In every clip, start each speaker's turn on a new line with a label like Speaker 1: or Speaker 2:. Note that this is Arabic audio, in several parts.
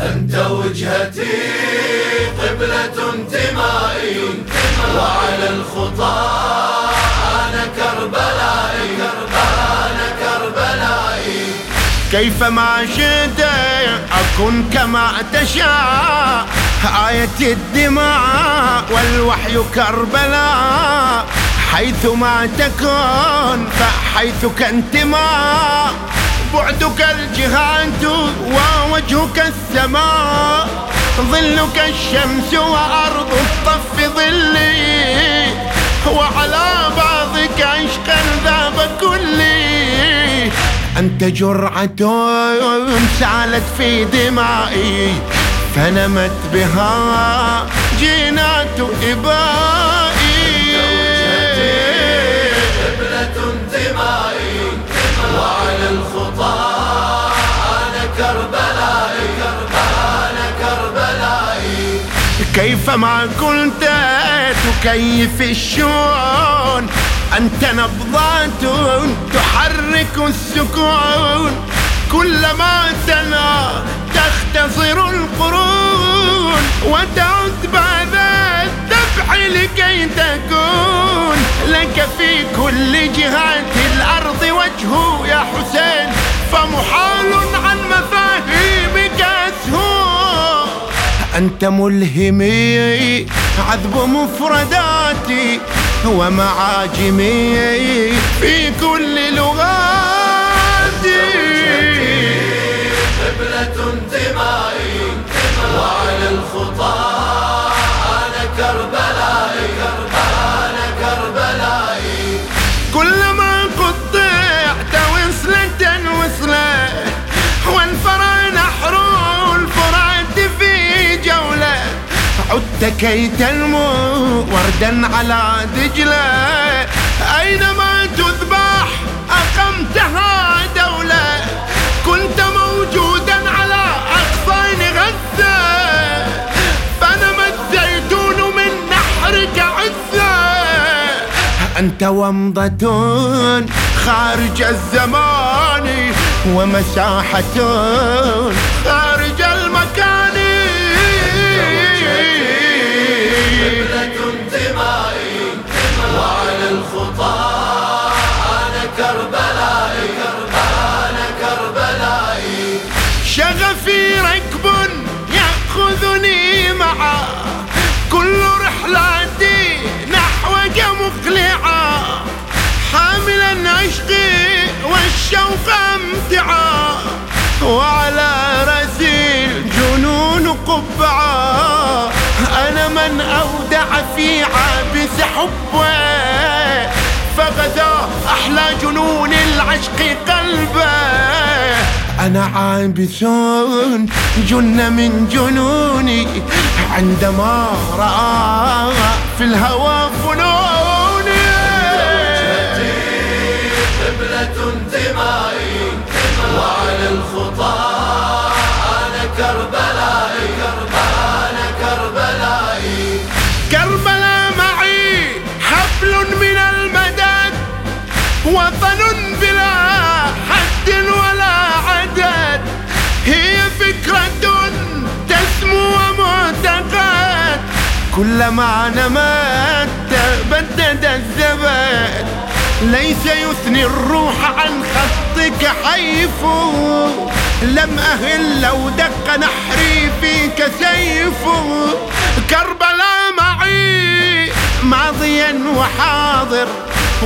Speaker 1: أنت وجهتي قبلة انتمائي وعلى الخطى أنا كربلائي أنا كربلائي.
Speaker 2: كيفما شئت أكن كما تشاء آية الدماء والوحي كربلاء. حيثما تكون فحيثك انتماء. بعدك الجهاد ووجهك السماء ظلك الشمس وأرض الطف ظلي. وعلى بعضك عشقا ذاب كلي. أنت جرعة سالت في دمائي فنمت بها جينات إبائي كيفما كنت تكيف الشون أنت نبضات تحرك السكون. كلما تنا تختصر القرون. وتعد بعد الدفع لكي تكون. لك في كل جهات الأرض وجه يا حسين. فمحال أنت ملهمي. عذب مفرداتي ومعاجمي. في كل لغاتي كي تنمو وردا على دجلة. أينما تذبح أقمتها دولة. كنت موجودا على أغصان غزة. فنما الزيتون من نحرك عزة. أنت ومضة خارج الزمان ومساحة امتعا وعلى رأسي الجنون قبعة. أنا من أودع في عابس حبه فغدا أحلى جنون العشق قلبه. أنا عابس جن من جنوني عندما رأى في الهوى فنوني وطن بلا حد ولا عدد. هي فكرة تسمو ومعتقد. كلما نمت تبدد الزبد. ليس يثني الروح عن خطك حيف. لم أهل لو دق نحري فيك سيف. كربلاء معي ماضيا وحاضر.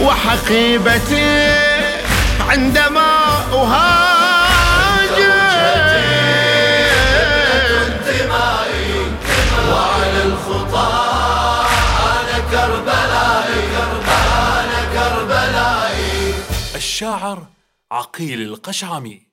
Speaker 2: وحقيبتي عندما أهاجر.
Speaker 1: انتمائي وعلى الخطى أنا كربلائي أنا كربلائي
Speaker 3: الشاعر عقيل القشعمي.